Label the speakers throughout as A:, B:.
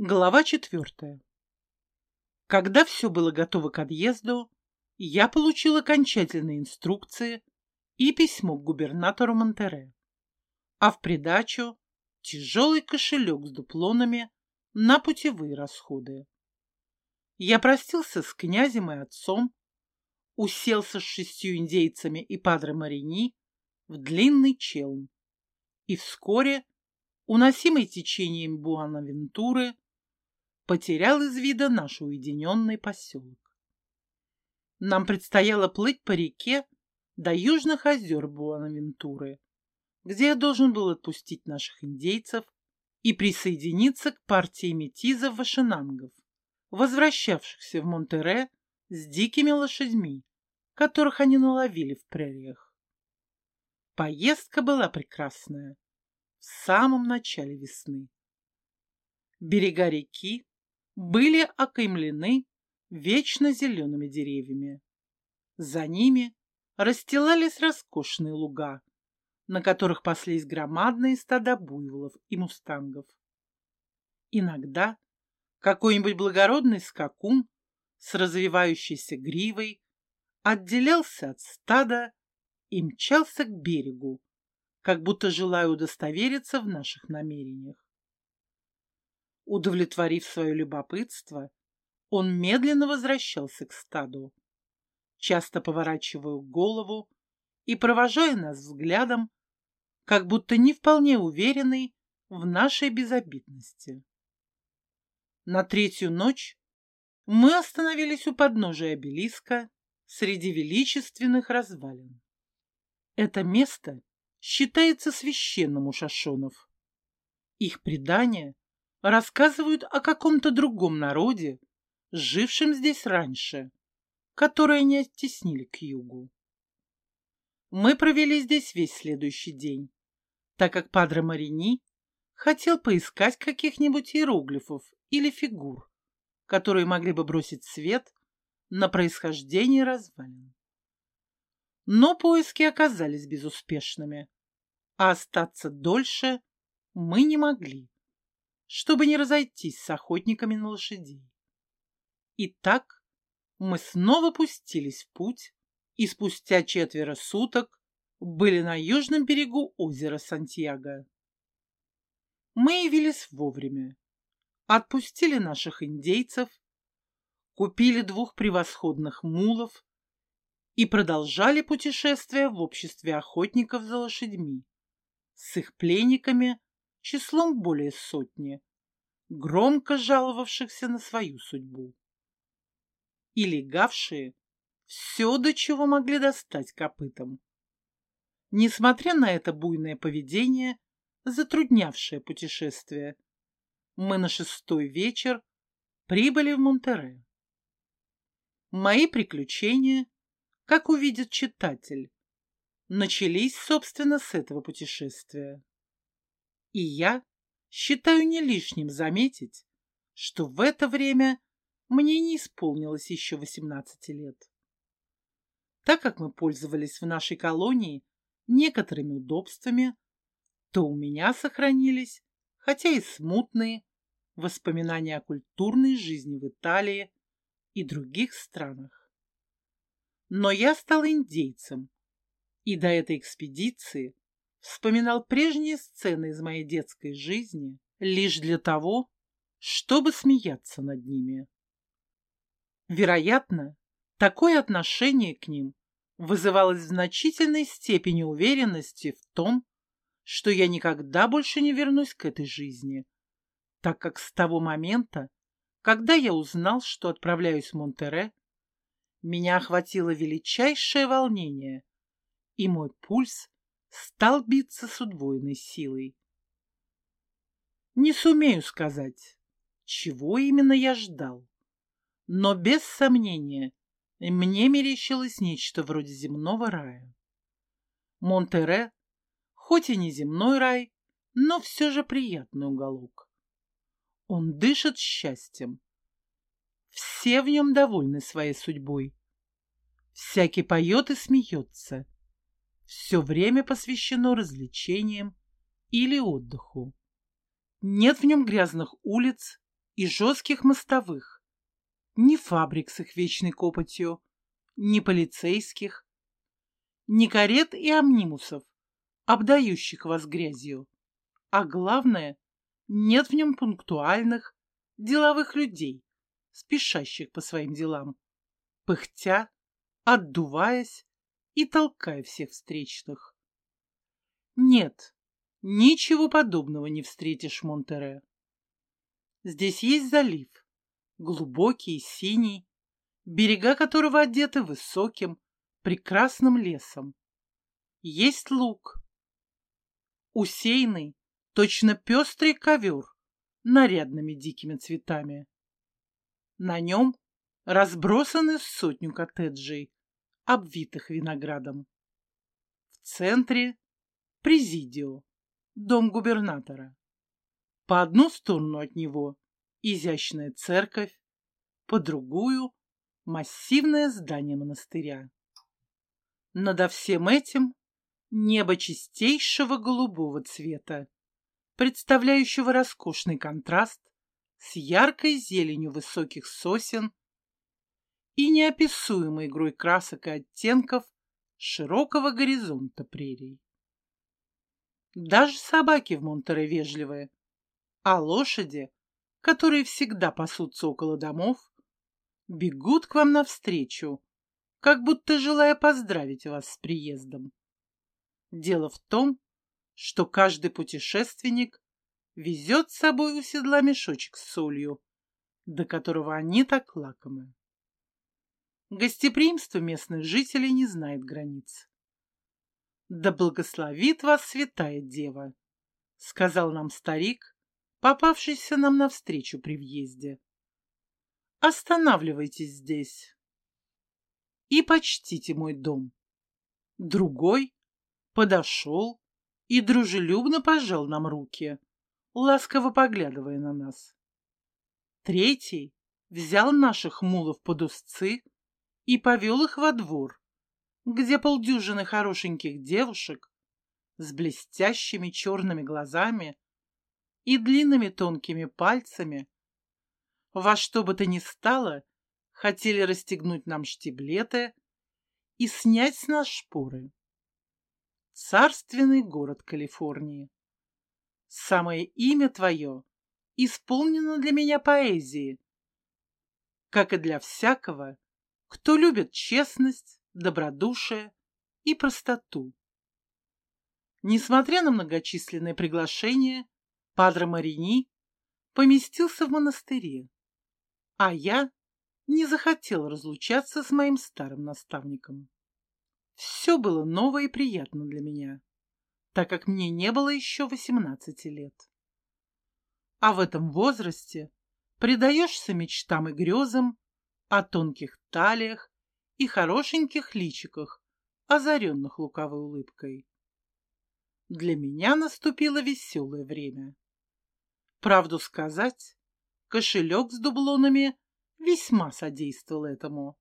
A: Глава четвертая. Когда все было готово к отъезду, я получил окончательные инструкции и письмо к губернатору Монтере, а в придачу тяжелый кошелек с дуплонами на путевые расходы. Я простился с князем и отцом, уселся с шестью индейцами и падре Марини в длинный челн, и вскоре, уносимый течением Буанавентуры, потерял из вида наш уединенный поселок. Нам предстояло плыть по реке до южных озер Буанавентуры, где я должен был отпустить наших индейцев и присоединиться к партии метизов-вашинангов, возвращавшихся в Монтере с дикими лошадьми, которых они наловили в прериях. Поездка была прекрасная в самом начале весны. Берега реки были окаймлены вечно зелеными деревьями. За ними расстилались роскошные луга, на которых паслись громадные стада буйволов и мустангов. Иногда какой-нибудь благородный скакун с развивающейся гривой отделялся от стада и мчался к берегу, как будто желая удостовериться в наших намерениях. Удовлетворив свое любопытство, он медленно возвращался к стаду, часто поворачивая голову и провожая нас взглядом, как будто не вполне уверенный в нашей безобидности. На третью ночь мы остановились у подножия обелиска среди величественных развалин. Это место считается священным у шашонов. Их предания рассказывают о каком-то другом народе, жившем здесь раньше, которые не оттеснили к югу. Мы провели здесь весь следующий день, так как Падре Марини хотел поискать каких-нибудь иероглифов или фигур, которые могли бы бросить свет на происхождение развалин. Но поиски оказались безуспешными, а остаться дольше мы не могли чтобы не разойтись с охотниками на лошадей. Итак, мы снова пустились в путь, и спустя четверо суток были на южном берегу озера Сантьяго. Мы явились вовремя, отпустили наших индейцев, купили двух превосходных мулов и продолжали путешествие в обществе охотников за лошадьми с их пленниками числом более сотни, громко жаловавшихся на свою судьбу. И легавшие все, до чего могли достать копытом. Несмотря на это буйное поведение, затруднявшее путешествие, мы на шестой вечер прибыли в Монтере. Мои приключения, как увидит читатель, начались, собственно, с этого путешествия. И я считаю не лишним заметить, что в это время мне не исполнилось еще 18 лет. Так как мы пользовались в нашей колонии некоторыми удобствами, то у меня сохранились, хотя и смутные, воспоминания о культурной жизни в Италии и других странах. Но я стал индейцем, и до этой экспедиции вспоминал прежние сцены из моей детской жизни лишь для того, чтобы смеяться над ними. Вероятно, такое отношение к ним вызывалось в значительной степени уверенности в том, что я никогда больше не вернусь к этой жизни, так как с того момента, когда я узнал, что отправляюсь в Монтере, меня охватило величайшее волнение, и мой пульс стал биться с удвоенной силой. Не сумею сказать, чего именно я ждал, но без сомнения мне мерещилось нечто вроде земного рая. Монтере, хоть и не земной рай, но все же приятный уголок. Он дышит счастьем. Все в нем довольны своей судьбой. Всякий поет и смеется все время посвящено развлечениям или отдыху. Нет в нем грязных улиц и жестких мостовых, ни фабрик с их вечной копотью, ни полицейских, ни карет и амнимусов, обдающих вас грязью, а главное, нет в нем пунктуальных, деловых людей, спешащих по своим делам, пыхтя, отдуваясь и толкая всех встречных. Нет, ничего подобного не встретишь Монтере. Здесь есть залив, глубокий, синий, берега которого одеты высоким, прекрасным лесом. Есть луг, усеянный, точно пестрый ковер, нарядными дикими цветами. На нем разбросаны сотню коттеджей, обвитых виноградом. В центре — президио, дом губернатора. По одну сторону от него — изящная церковь, по другую — массивное здание монастыря. Надо всем этим небо чистейшего голубого цвета, представляющего роскошный контраст с яркой зеленью высоких сосен и неописуемой игрой красок и оттенков широкого горизонта прерий. Даже собаки в Монтере вежливые, а лошади, которые всегда пасутся около домов, бегут к вам навстречу, как будто желая поздравить вас с приездом. Дело в том, что каждый путешественник везет с собой у седла мешочек с солью, до которого они так лакомы. Гостеприимство местных жителей не знает границ. «Да благословит вас святая дева», — сказал нам старик, попавшийся нам навстречу при въезде. «Останавливайтесь здесь и почтите мой дом». Другой подошел и дружелюбно пожал нам руки, ласково поглядывая на нас. Третий взял наших мулов под узцы и повел их во двор, где полдюжины хорошеньких девушек с блестящими черными глазами и длинными тонкими пальцами во что бы то ни стало хотели расстегнуть нам штиблеты и снять с нас шпоры. Царственный город Калифорнии. Самое имя твое исполнено для меня поэзии, как и для всякого, кто любит честность, добродушие и простоту. Несмотря на многочисленные приглашения, Падре Марини поместился в монастыре, а я не захотел разлучаться с моим старым наставником. Все было ново и приятно для меня, так как мне не было еще восемнадцати лет. А в этом возрасте предаешься мечтам и грезам о тонких талиях и хорошеньких личиках, озаренных лукавой улыбкой. Для меня наступило веселое время. Правду сказать, кошелек с дублонами весьма содействовал этому.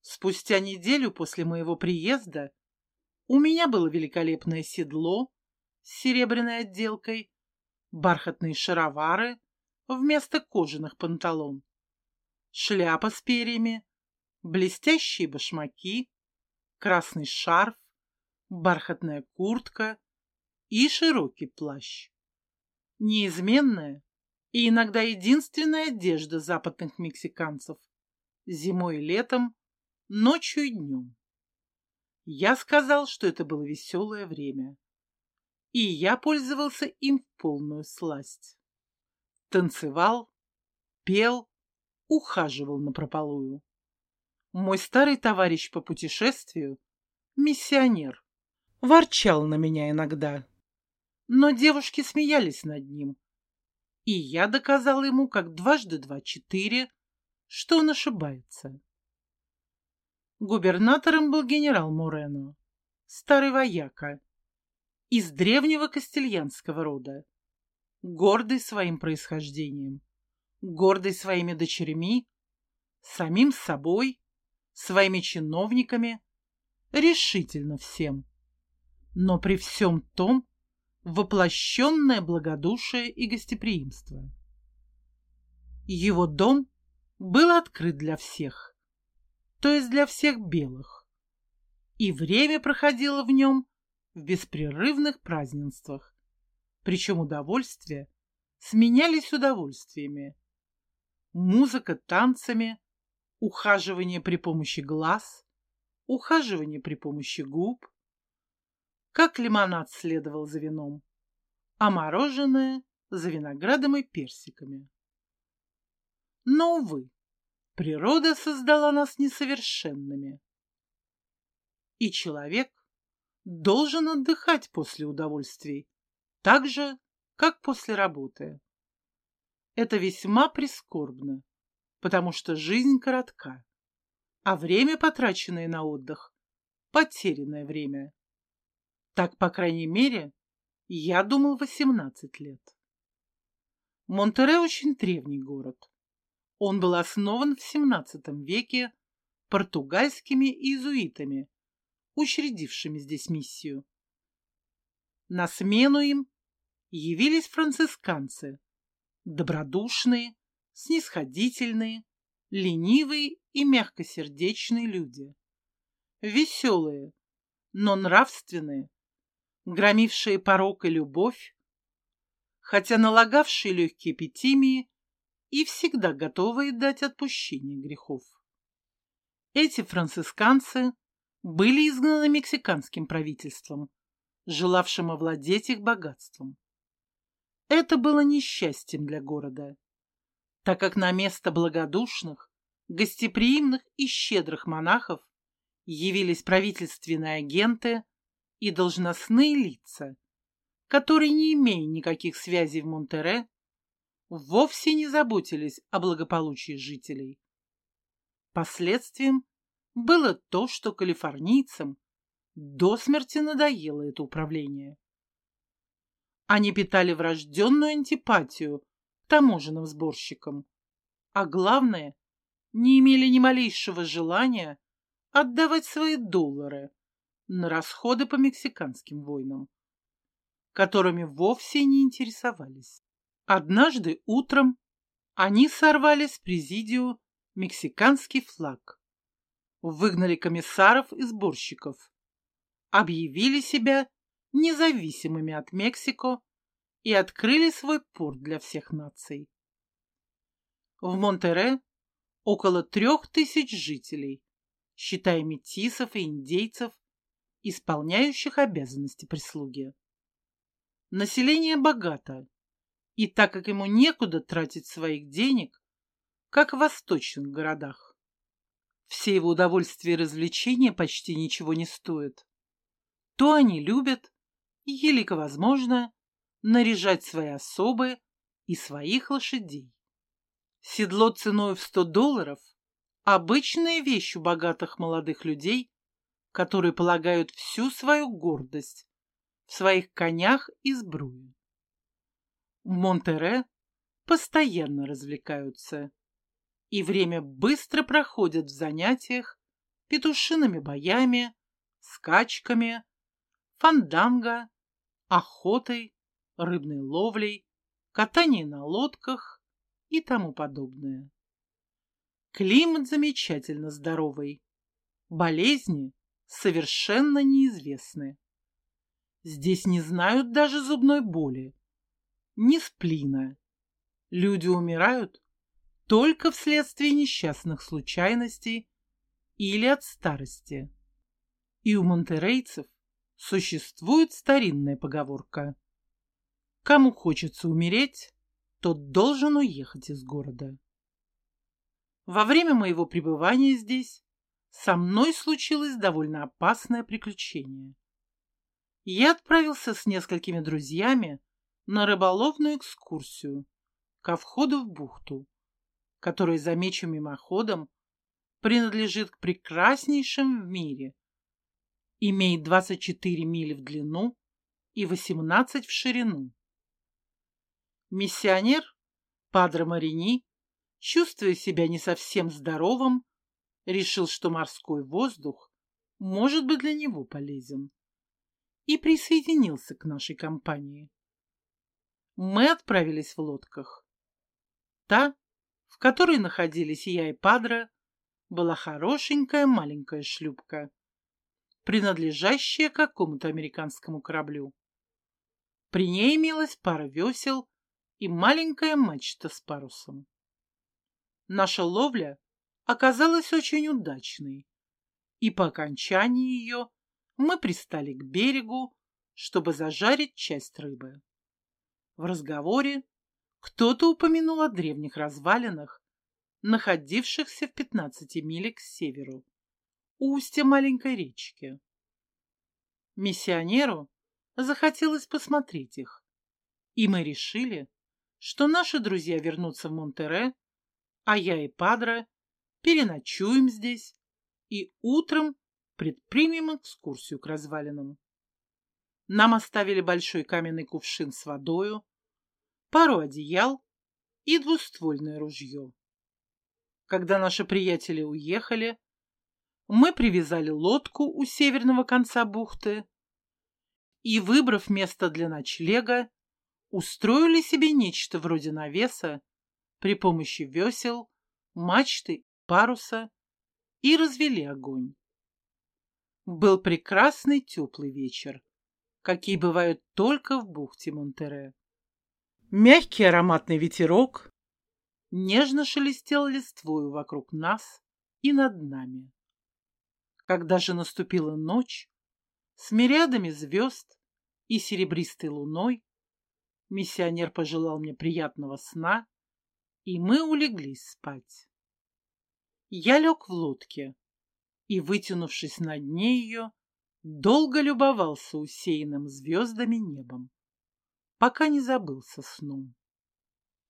A: Спустя неделю после моего приезда у меня было великолепное седло с серебряной отделкой, бархатные шаровары вместо кожаных панталон, шляпа с перьями, блестящие башмаки, красный шарф, бархатная куртка и широкий плащ. Неизменная и иногда единственная одежда западных мексиканцев зимой и летом, ночью и днем. Я сказал, что это было веселое время, и я пользовался им в полную сласть. Танцевал, пел, ухаживал на прополую. Мой старый товарищ по путешествию, миссионер, ворчал на меня иногда. Но девушки смеялись над ним, и я доказал ему, как дважды два четыре, что он ошибается. Губернатором был генерал Морено, старый вояка, из древнего кастильянского рода, гордый своим происхождением гордый своими дочерьми, самим собой, своими чиновниками, решительно всем. Но при всем том воплощенное благодушие и гостеприимство. Его дом был открыт для всех, то есть для всех белых, и время проходило в нем в беспрерывных празднествах, причем удовольствия сменялись удовольствиями. Музыка танцами, ухаживание при помощи глаз, ухаживание при помощи губ. Как лимонад следовал за вином, а мороженое за виноградом и персиками. Но, увы, природа создала нас несовершенными. И человек должен отдыхать после удовольствий, так же, как после работы. Это весьма прискорбно, потому что жизнь коротка, а время, потраченное на отдых, потерянное время. Так, по крайней мере, я думал 18 лет. Монтере очень древний город. Он был основан в XVII веке португальскими иезуитами, учредившими здесь миссию. На смену им явились францисканцы, добродушные, снисходительные, ленивые и мягкосердечные люди, веселые, но нравственные, громившие порок и любовь, хотя налагавшие легкие эпитимии и всегда готовые дать отпущение грехов. Эти францисканцы были изгнаны мексиканским правительством, желавшим овладеть их богатством. Это было несчастьем для города, так как на место благодушных, гостеприимных и щедрых монахов явились правительственные агенты и должностные лица, которые, не имея никаких связей в Монтере, вовсе не заботились о благополучии жителей. Последствием было то, что калифорнийцам до смерти надоело это управление. Они питали врожденную антипатию к таможенным сборщикам, а главное, не имели ни малейшего желания отдавать свои доллары на расходы по мексиканским войнам, которыми вовсе не интересовались. Однажды утром они сорвали с президио мексиканский флаг, выгнали комиссаров и сборщиков, объявили себя независимыми от Мексико и открыли свой порт для всех наций. В Монтере около трех тысяч жителей, считая метисов и индейцев, исполняющих обязанности прислуги. Население богато, и так как ему некуда тратить своих денег, как в восточных городах. Все его удовольствия и развлечения почти ничего не стоят. То они любят, елико возможно, наряжать свои особы и своих лошадей. Седло ценой в 100 долларов – обычная вещь у богатых молодых людей, которые полагают всю свою гордость в своих конях и сбруе. В Монтере постоянно развлекаются, и время быстро проходит в занятиях петушиными боями, скачками, фанданго, охотой, рыбной ловлей, катанием на лодках и тому подобное. Климат замечательно здоровый, болезни совершенно неизвестны. Здесь не знают даже зубной боли, ни сплина. Люди умирают только вследствие несчастных случайностей или от старости. И у монтерейцев существует старинная поговорка. Кому хочется умереть, тот должен уехать из города. Во время моего пребывания здесь со мной случилось довольно опасное приключение. Я отправился с несколькими друзьями на рыболовную экскурсию ко входу в бухту, которая, замечу мимоходом, принадлежит к прекраснейшим в мире. Имеет 24 мили в длину и 18 в ширину. Миссионер Падре Марини, чувствуя себя не совсем здоровым, решил, что морской воздух может быть для него полезен, и присоединился к нашей компании. Мы отправились в лодках. Та, в которой находились я и Падре, была хорошенькая маленькая шлюпка, принадлежащая какому-то американскому кораблю. При ней имелась пара весел и маленькая мачта с парусом. Наша ловля оказалась очень удачной, и по окончании ее мы пристали к берегу, чтобы зажарить часть рыбы. В разговоре кто-то упомянул о древних развалинах, находившихся в 15 милях к северу, устья маленькой речки. Миссионеру захотелось посмотреть их, и мы решили, что наши друзья вернутся в Монтере, а я и Падре переночуем здесь и утром предпримем экскурсию к развалинам. Нам оставили большой каменный кувшин с водою, пару одеял и двуствольное ружье. Когда наши приятели уехали, мы привязали лодку у северного конца бухты и, выбрав место для ночлега, устроили себе нечто вроде навеса при помощи весел, мачты, паруса и развели огонь. Был прекрасный теплый вечер, какие бывают только в бухте Монтере. Мягкий ароматный ветерок нежно шелестел листвою вокруг нас и над нами. Когда же наступила ночь, с мириадами звезд и серебристой луной, миссионер пожелал мне приятного сна, и мы улеглись спать. Я лег в лодке и, вытянувшись на дне ее, долго любовался усеянным звездами небом, пока не забылся сном.